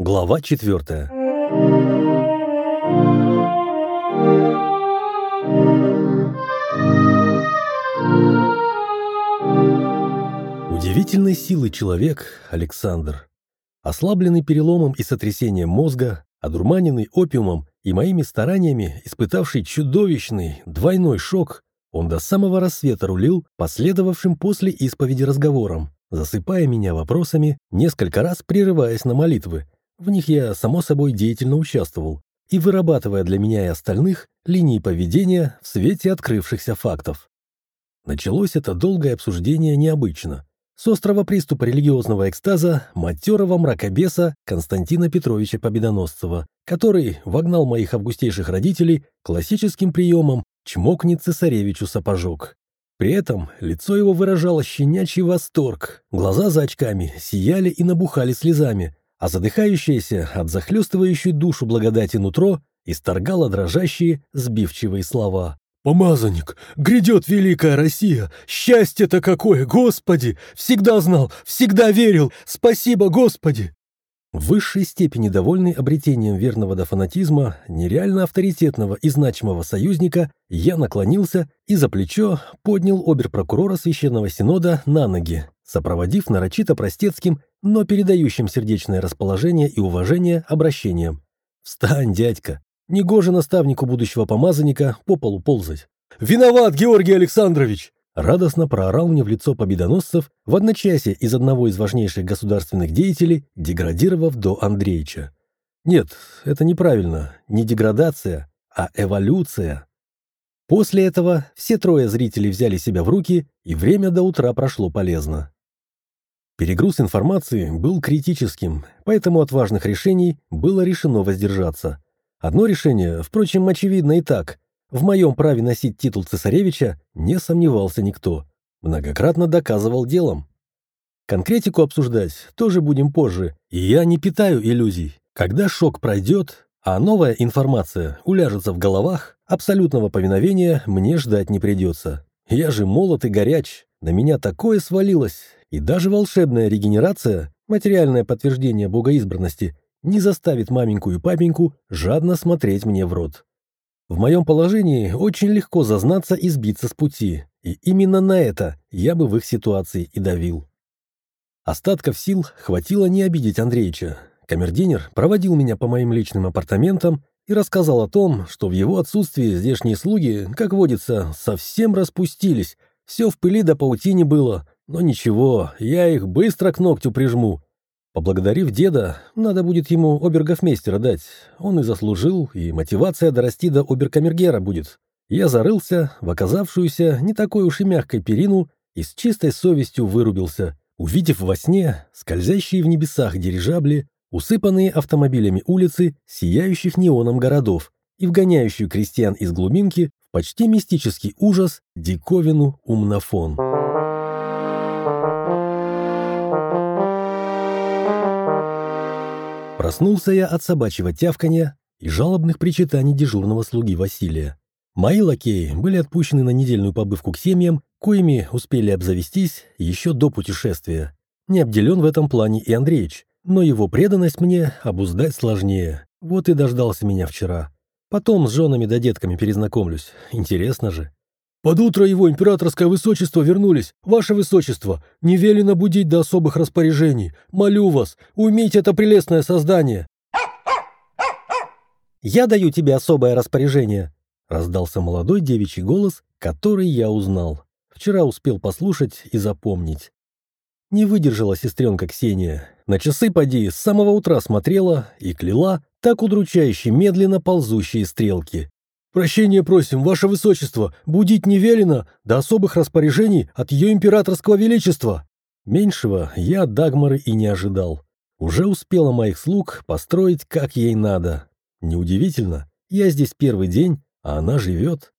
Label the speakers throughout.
Speaker 1: Глава четвертая. Удивительной силы человек Александр. Ослабленный переломом и сотрясением мозга, одурманенный опиумом и моими стараниями, испытавший чудовищный двойной шок, он до самого рассвета рулил последовавшим после исповеди разговором, засыпая меня вопросами, несколько раз прерываясь на молитвы. В них я, само собой, деятельно участвовал и вырабатывая для меня и остальных линии поведения в свете открывшихся фактов. Началось это долгое обсуждение необычно. С острого приступа религиозного экстаза матерого мракобеса Константина Петровича Победоносцева, который вогнал моих августейших родителей классическим приемом «чмокни цесаревичу сапожок». При этом лицо его выражало щенячий восторг, глаза за очками сияли и набухали слезами, а задыхающееся от захлестывающей душу благодати нутро исторгало дрожащие, сбивчивые слова. «Помазанник! Грядет великая Россия! Счастье-то какое, Господи! Всегда знал, всегда верил! Спасибо, Господи!» В высшей степени довольный обретением верного до фанатизма, нереально авторитетного и значимого союзника, я наклонился и за плечо поднял оберпрокурора Священного Синода на ноги, сопроводив нарочито простецким, но передающим сердечное расположение и уважение обращением. «Встань, дядька! Негоже наставнику будущего помазанника по полу ползать!» «Виноват, Георгий Александрович!» радостно проорал мне в лицо победоносцев в одночасье из одного из важнейших государственных деятелей, деградировав до Андреевича. Нет, это неправильно, не деградация, а эволюция. После этого все трое зрителей взяли себя в руки, и время до утра прошло полезно. Перегруз информации был критическим, поэтому от важных решений было решено воздержаться. Одно решение, впрочем, очевидно и так. В моем праве носить титул цесаревича не сомневался никто. Многократно доказывал делом. Конкретику обсуждать тоже будем позже, и я не питаю иллюзий. Когда шок пройдет, а новая информация уляжется в головах, абсолютного повиновения мне ждать не придется. Я же молод и горяч, на меня такое свалилось, и даже волшебная регенерация, материальное подтверждение богоизбранности, не заставит маменьку и папеньку жадно смотреть мне в рот. В моем положении очень легко зазнаться и сбиться с пути, и именно на это я бы в их ситуации и давил. Остатков сил хватило не обидеть Андреевича. Камердинер проводил меня по моим личным апартаментам и рассказал о том, что в его отсутствии здешние слуги, как водится, совсем распустились, все в пыли до паутине было, но ничего, я их быстро к ногтю прижму, Поблагодарив деда, надо будет ему обергофмейстера дать. Он и заслужил, и мотивация дорасти до оберкамергера будет. Я зарылся в оказавшуюся не такой уж и мягкой перину и с чистой совестью вырубился, увидев во сне скользящие в небесах дирижабли, усыпанные автомобилями улицы, сияющих неоном городов и вгоняющую крестьян из глубинки в почти мистический ужас, диковину, умнофон. Проснулся я от собачьего тявканья и жалобных причитаний дежурного слуги Василия. Мои лакеи были отпущены на недельную побывку к семьям, коими успели обзавестись еще до путешествия. Не обделен в этом плане и Андреич, но его преданность мне обуздать сложнее. Вот и дождался меня вчера. Потом с женами да детками перезнакомлюсь. Интересно же. Под утро его императорское высочество вернулись. Ваше высочество, не велено будить до особых распоряжений. Молю вас, уймите это прелестное создание. Я даю тебе особое распоряжение, раздался молодой девичий голос, который я узнал. Вчера успел послушать и запомнить. Не выдержала сестренка Ксения. На часы поди с самого утра смотрела и кляла так удручающе медленно ползущие стрелки. «Прощения просим, ваше высочество, будить не велено до особых распоряжений от ее императорского величества». Меньшего я от Дагмары и не ожидал. Уже успела моих слуг построить как ей надо. Неудивительно, я здесь первый день, а она живет.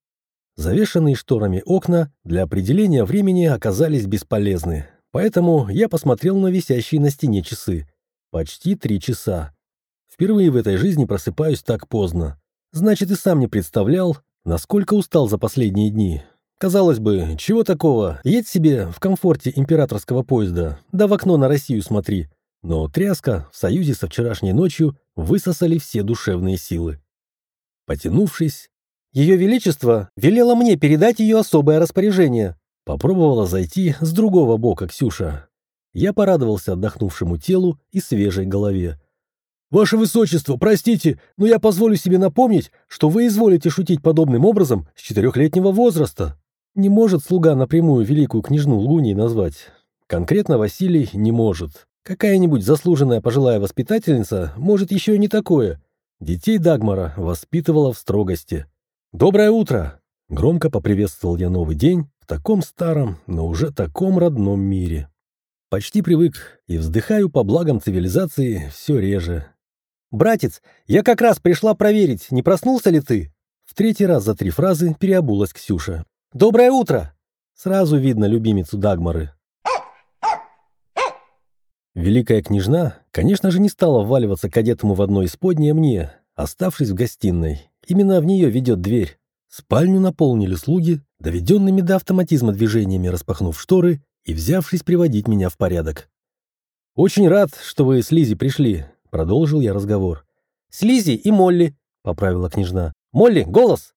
Speaker 1: Завешенные шторами окна для определения времени оказались бесполезны, поэтому я посмотрел на висящие на стене часы. Почти три часа. Впервые в этой жизни просыпаюсь так поздно. Значит, и сам не представлял, насколько устал за последние дни. Казалось бы, чего такого? Едь себе в комфорте императорского поезда, да в окно на Россию смотри. но тряска в союзе со вчерашней ночью высосали все душевные силы. Потянувшись,
Speaker 2: «Ее Величество велело мне передать ее особое распоряжение»,
Speaker 1: попробовала зайти с другого бока Ксюша. Я порадовался отдохнувшему телу и свежей голове. «Ваше Высочество, простите, но я позволю себе напомнить, что вы изволите шутить подобным образом с четырехлетнего возраста». Не может слуга напрямую великую княжну Лгуней назвать. Конкретно Василий не может. Какая-нибудь заслуженная пожилая воспитательница может еще и не такое. Детей Дагмара воспитывала в строгости. «Доброе утро!» Громко поприветствовал я новый день в таком старом, но уже таком родном мире. Почти привык и вздыхаю по благам цивилизации все реже.
Speaker 2: «Братец, я как раз пришла проверить, не проснулся ли ты?»
Speaker 1: В третий раз за три фразы переобулась Ксюша.
Speaker 2: «Доброе утро!»
Speaker 1: Сразу видно любимицу Дагмары. Великая княжна, конечно же, не стала вваливаться к одетому в одно исподнее мне, оставшись в гостиной. Именно в нее ведет дверь. Спальню наполнили слуги, доведенными до автоматизма движениями распахнув шторы и взявшись приводить меня в порядок. «Очень рад, что вы с Лизи пришли», — продолжил я разговор.
Speaker 2: «С Лизи и Молли», — поправила княжна. «Молли, голос!»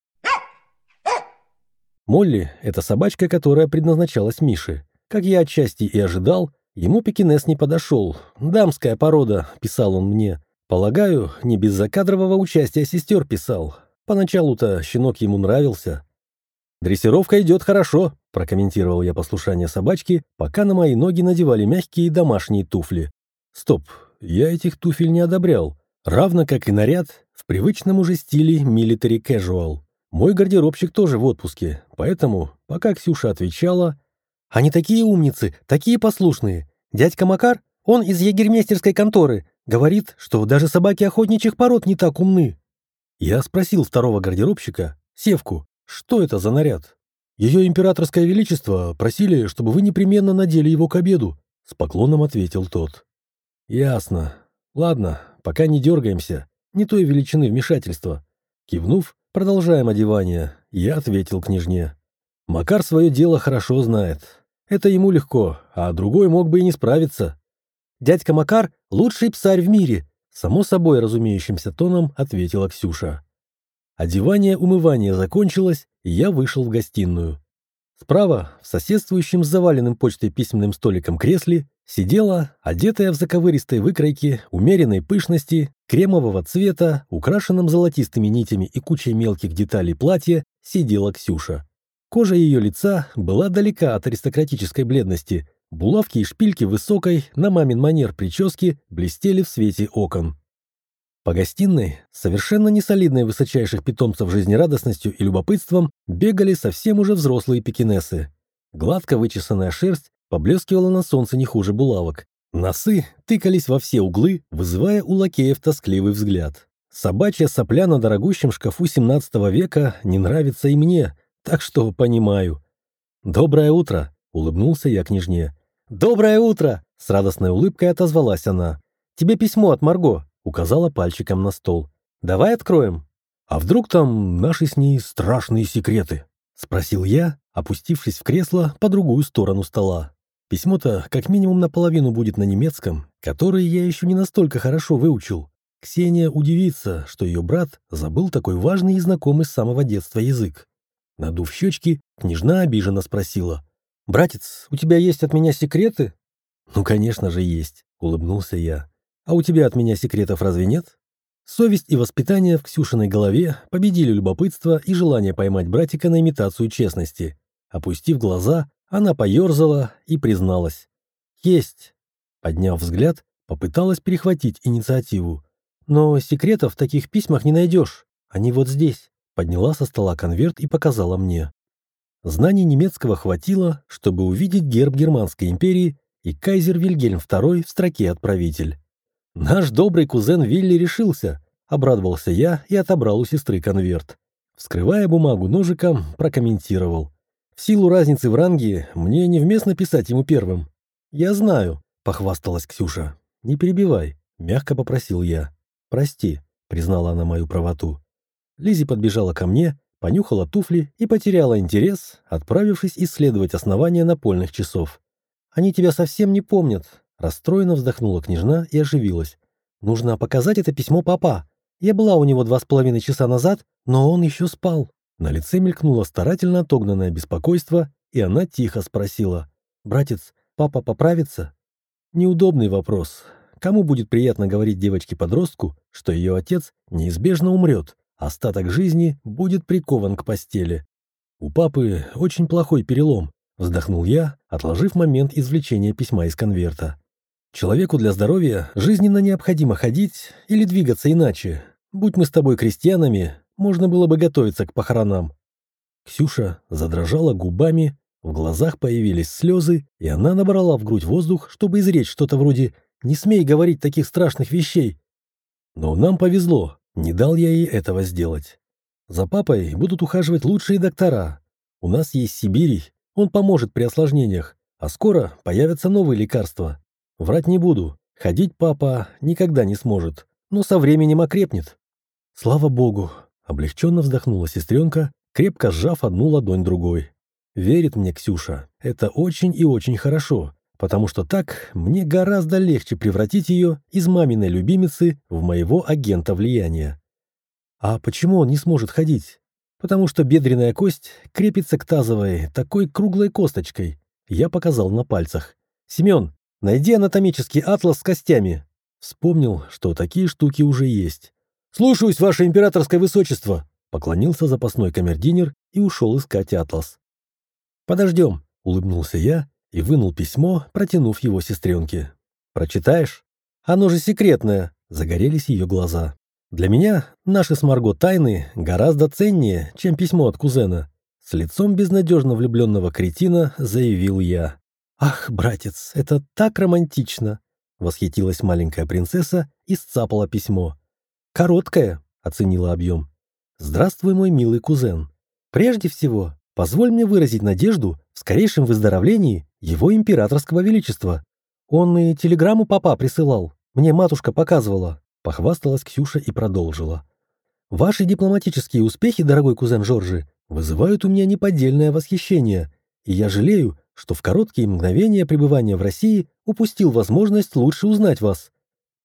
Speaker 1: Молли — это собачка, которая предназначалась Мише. Как я отчасти и ожидал, ему пекинес не подошел. «Дамская порода», — писал он мне. Полагаю, не без закадрового участия сестер писал. Поначалу-то щенок ему нравился. «Дрессировка идет хорошо», — прокомментировал я послушание собачки, пока на мои ноги надевали мягкие домашние туфли. «Стоп, я этих туфель не одобрял. Равно как и наряд в привычном уже стиле military casual. Мой гардеробщик тоже в отпуске, поэтому, пока Ксюша отвечала...
Speaker 2: «Они такие умницы, такие послушные. Дядька Макар, он из егермейстерской конторы, говорит, что даже собаки охотничьих пород не так умны».
Speaker 1: Я спросил второго гардеробщика, Севку, что это за наряд? Ее императорское величество просили, чтобы вы непременно надели его к обеду, с поклоном ответил тот. Ясно. Ладно, пока не дергаемся, не той величины вмешательства. Кивнув, Продолжаем одевание. Я ответил княжне. Макар свое дело хорошо знает. Это ему легко, а другой мог бы и не справиться.
Speaker 2: Дядька Макар — лучший псарь в мире,
Speaker 1: само собой разумеющимся тоном ответила Ксюша. Одевание-умывание закончилось, и я вышел в гостиную. Справа, в соседствующем с заваленным почтой письменным столиком кресле, сидела, одетая в заковыристой выкройке, умеренной пышности, кремового цвета, украшенном золотистыми нитями и кучей мелких деталей платья, сидела Ксюша. Кожа ее лица была далека от аристократической бледности, булавки и шпильки высокой, на мамин манер прически, блестели в свете окон. По гостиной, совершенно несолидные высочайших питомцев жизнерадостностью и любопытством, бегали совсем уже взрослые пекинесы. Гладко вычесанная шерсть поблескивала на солнце не хуже булавок. Носы тыкались во все углы, вызывая у лакеев тоскливый взгляд. Собачья сопля на дорогущем шкафу 17 века не нравится и мне, так что понимаю. «Доброе утро!» — улыбнулся я княжне.
Speaker 2: «Доброе утро!» — с радостной улыбкой отозвалась она. «Тебе письмо от Марго указала пальчиком на стол. «Давай откроем».
Speaker 1: «А вдруг там наши с ней страшные секреты?» — спросил я, опустившись в кресло по другую сторону стола. Письмо-то как минимум наполовину будет на немецком, который я еще не настолько хорошо выучил. Ксения удивится, что ее брат забыл такой важный и знакомый с самого детства язык. Надув щечки, княжна обиженно спросила.
Speaker 2: «Братец, у тебя есть от меня секреты?»
Speaker 1: «Ну, конечно же, есть», — улыбнулся я. А у тебя от меня секретов разве нет? Совесть и воспитание в Ксюшиной голове победили любопытство и желание поймать братика на имитацию честности. Опустив глаза, она поерзала и призналась. «Есть». Подняв взгляд, попыталась перехватить инициативу. «Но секретов в таких письмах не найдешь. Они вот здесь». Подняла со стола конверт и показала мне. Знаний немецкого хватило, чтобы увидеть герб Германской империи и кайзер Вильгельм II в строке «Отправитель». «Наш добрый кузен Вилли решился», — обрадовался я и отобрал у сестры конверт. Вскрывая бумагу ножиком, прокомментировал. «В силу разницы в ранге мне невместно писать ему первым». «Я знаю», — похвасталась Ксюша. «Не перебивай», — мягко попросил я. «Прости», — признала она мою правоту. Лизи подбежала ко мне, понюхала туфли и потеряла интерес, отправившись исследовать основания напольных часов. «Они тебя совсем не помнят»,
Speaker 2: Расстроенно вздохнула княжна и оживилась. Нужно показать это письмо папа. Я была у него два с половиной часа назад, но он еще спал. На лице мелькнуло старательно отогнанное беспокойство, и она тихо спросила. «Братец, папа поправится?» Неудобный вопрос. Кому будет приятно говорить девочке-подростку, что ее отец неизбежно умрет, остаток жизни будет прикован к постели? У папы очень плохой перелом, вздохнул я, отложив момент извлечения письма из конверта. Человеку для здоровья жизненно необходимо ходить или двигаться иначе. Будь мы с тобой крестьянами, можно было бы готовиться к похоронам. Ксюша задрожала губами, в глазах появились слезы, и она набрала в грудь воздух, чтобы изречь что-то вроде «Не смей говорить таких страшных вещей». Но нам повезло, не дал я ей этого сделать. За папой будут ухаживать лучшие доктора. У нас есть Сибирь, он поможет при осложнениях, а скоро появятся новые лекарства. Врать не буду, ходить папа никогда не сможет, но со временем окрепнет. Слава богу, облегченно вздохнула сестренка, крепко сжав одну ладонь другой. Верит мне Ксюша. Это очень и очень хорошо, потому что так мне гораздо легче превратить ее из маминой любимицы в моего агента влияния. А почему он не сможет ходить? Потому что бедренная кость крепится к тазовой такой круглой косточкой. Я показал на пальцах. «Семен, найди анатомический атлас с костями». Вспомнил, что такие штуки уже есть. «Слушаюсь, ваше императорское высочество!» Поклонился запасной камердинер и ушел искать атлас. «Подождем», — улыбнулся я и вынул письмо, протянув его сестренке. «Прочитаешь? Оно же секретное», — загорелись ее глаза. «Для меня наши с Марго тайны гораздо ценнее, чем письмо от кузена». С лицом безнадежно влюбленного кретина заявил я. «Ах, братец, это так романтично!» — восхитилась маленькая принцесса и сцапала письмо. «Короткое», — оценила объем. «Здравствуй, мой милый кузен. Прежде всего, Позволь мне выразить надежду в скорейшем выздоровлении его императорского величества. Он и телеграмму папа присылал. Мне матушка показывала. Похвасталась Ксюша и продолжила. Ваши дипломатические успехи, дорогой кузен Жоржи, вызывают у меня неподдельное восхищение, и я жалею, что в короткие мгновения пребывания в России упустил возможность лучше узнать вас.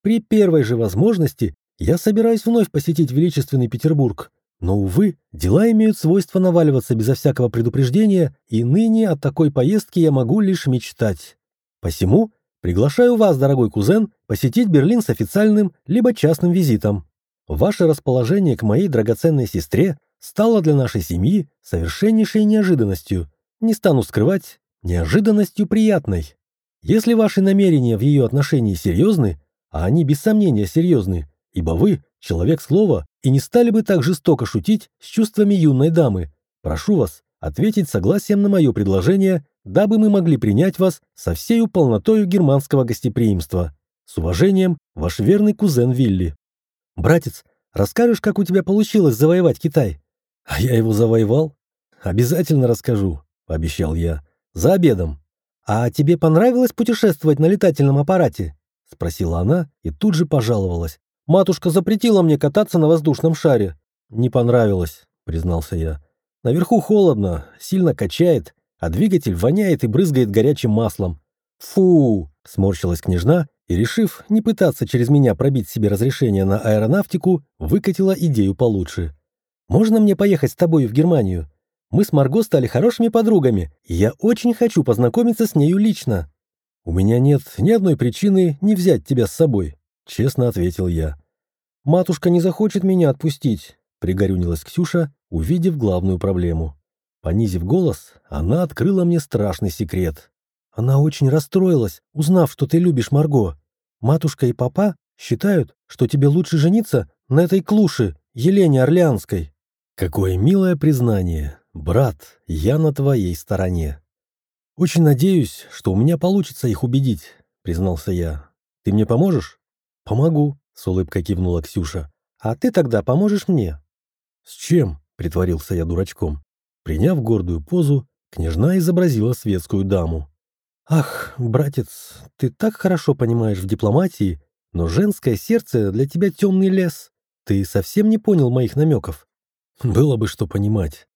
Speaker 2: При первой же возможности я собираюсь вновь посетить величественный Петербург, но, увы, дела имеют свойство наваливаться безо всякого предупреждения, и ныне от такой поездки я могу лишь мечтать. Посему приглашаю вас, дорогой кузен, посетить Берлин с официальным либо частным визитом. Ваше расположение к моей драгоценной сестре стало для нашей семьи совершеннейшей неожиданностью. Не стану скрывать, неожиданностью приятной. Если ваши намерения в ее отношении серьезны, а они без сомнения серьезны, ибо вы человек слова и не стали бы так жестоко шутить с чувствами юной дамы. Прошу вас ответить согласием на мое предложение, дабы мы могли принять вас со всею полнотою германского гостеприимства. С уважением, ваш верный кузен Вилли. Братец, расскажешь, как у тебя получилось завоевать Китай? А я его завоевал? Обязательно расскажу, пообещал я. За обедом. А тебе понравилось путешествовать на летательном аппарате? Спросила она и тут же пожаловалась. Матушка запретила мне кататься на воздушном шаре. Не понравилось, признался я. Наверху холодно, сильно качает, а двигатель воняет и брызгает горячим маслом. Фу, сморщилась княжна и, решив не пытаться через меня пробить себе разрешение на аэронавтику, выкатила идею получше. «Можно мне поехать с тобой в Германию? Мы с Марго стали хорошими подругами, и я очень хочу познакомиться с нею лично». «У меня нет ни одной причины не взять тебя с собой», Честно ответил я. «Матушка не захочет меня отпустить», — пригорюнилась Ксюша, увидев главную проблему. Понизив голос, она открыла мне страшный секрет. Она очень расстроилась, узнав, что ты любишь Марго. Матушка и папа считают, что тебе лучше жениться на этой клуше, Елене Орлеанской. Какое милое признание. Брат, я на твоей стороне. Очень надеюсь, что у меня получится их убедить, признался я. Ты мне поможешь? «Помогу», — с улыбкой кивнула Ксюша. «А ты тогда поможешь мне?» «С чем?» — притворился я дурачком. Приняв гордую позу, княжна изобразила светскую даму. «Ах, братец, ты так хорошо понимаешь в дипломатии, но женское сердце для тебя темный лес. Ты совсем не понял моих намеков». «Было бы что понимать».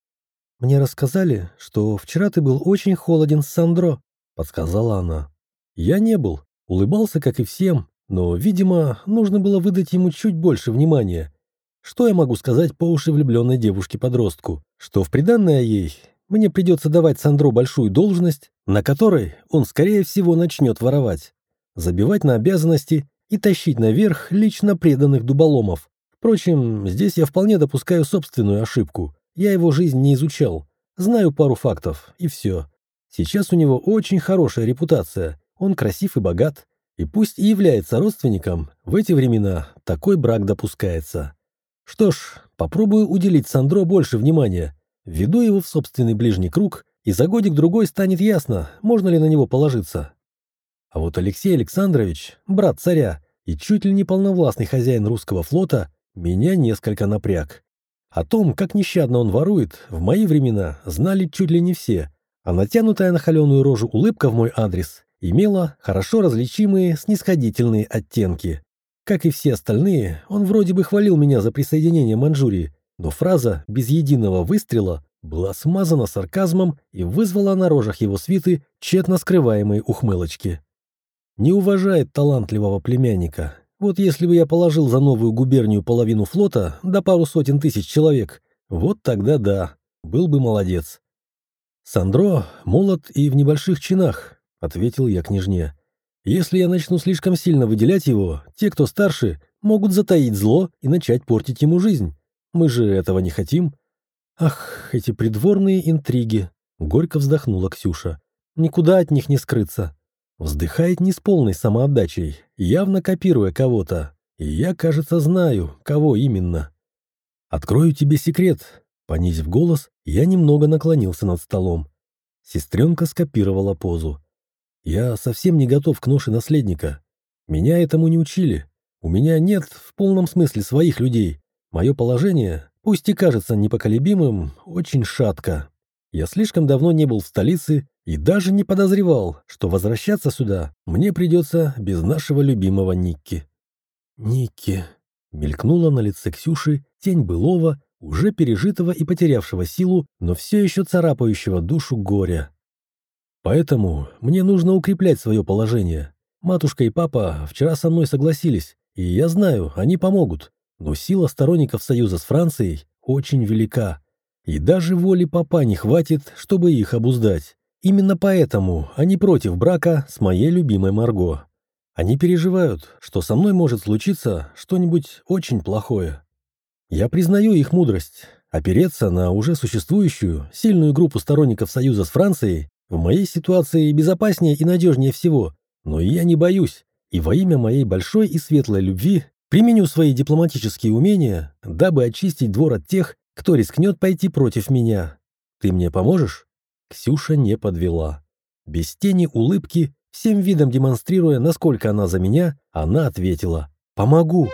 Speaker 2: «Мне рассказали, что вчера ты был очень холоден с Сандро», — подсказала она. «Я не был», —
Speaker 1: Улыбался, как и всем, но, видимо, нужно было выдать ему чуть больше внимания. Что я могу сказать по уши влюбленной девушке-подростку? Что в приданное ей мне придется давать Сандро большую должность, на которой он, скорее всего, начнет воровать, забивать на обязанности и тащить наверх лично преданных дуболомов. Впрочем, здесь я вполне допускаю собственную ошибку. Я его жизнь не изучал. Знаю пару фактов, и все. Сейчас у него очень хорошая репутация. Он красив и богат. И пусть и является родственником, в эти времена такой брак допускается. Что ж, попробую уделить Сандро больше внимания. Введу его в собственный ближний круг, и за годик-другой станет ясно, можно ли на него положиться. А вот Алексей Александрович, брат царя и чуть ли не полновластный хозяин русского флота, меня несколько напряг. О том, как нещадно он ворует, в мои времена знали чуть ли не все, а натянутая на холеную рожу улыбка в мой адрес имела хорошо различимые снисходительные оттенки. Как и все остальные, он вроде бы хвалил меня за присоединение Манчжурии, но фраза «без единого выстрела» была смазана сарказмом и вызвала на рожах его свиты тщетно скрываемые ухмылочки. Не уважает талантливого племянника, вот если бы я положил за новую губернию половину флота, да пару сотен тысяч человек, вот тогда да, был бы молодец. Сандро молод и в небольших чинах, ответил я княжне. Если я начну слишком сильно выделять его, те, кто старше, могут затаить зло и начать портить ему жизнь. Мы же этого не хотим. Ах, эти придворные интриги, горько вздохнула Ксюша. Никуда от них не скрыться. Вздыхает не с полной самоотдачей, явно копируя кого-то. И я, кажется, знаю, кого именно. «Открою тебе секрет», — понизив голос, я немного наклонился над столом. Сестренка скопировала позу. «Я совсем не готов к ноше наследника. Меня этому не учили. У меня нет в полном смысле своих людей. Мое положение, пусть и кажется непоколебимым, очень шатко. Я слишком давно не был в столице и даже не подозревал, что возвращаться сюда мне придется без нашего любимого Никки. «Никки», — мелькнула на лице Ксюши тень былого, уже пережитого и потерявшего силу, но все еще царапающего душу горя. «Поэтому мне нужно укреплять свое положение. Матушка и папа вчера со мной согласились, и я знаю, они помогут, но сила сторонников союза с Францией очень велика, и даже воли папа не хватит, чтобы их обуздать. Именно поэтому они против брака с моей любимой Марго. Они переживают, что со мной может случиться что-нибудь очень плохое. Я признаю их мудрость. Опереться на уже существующую, сильную группу сторонников союза с Францией в моей ситуации безопаснее и надежнее всего. Но я не боюсь, и во имя моей большой и светлой любви применю свои дипломатические умения, дабы очистить двор от тех, кто рискнет пойти против меня. Ты мне поможешь? Ксюша не подвела. Без тени улыбки, всем видом демонстрируя, насколько она за меня, она ответила «Помогу».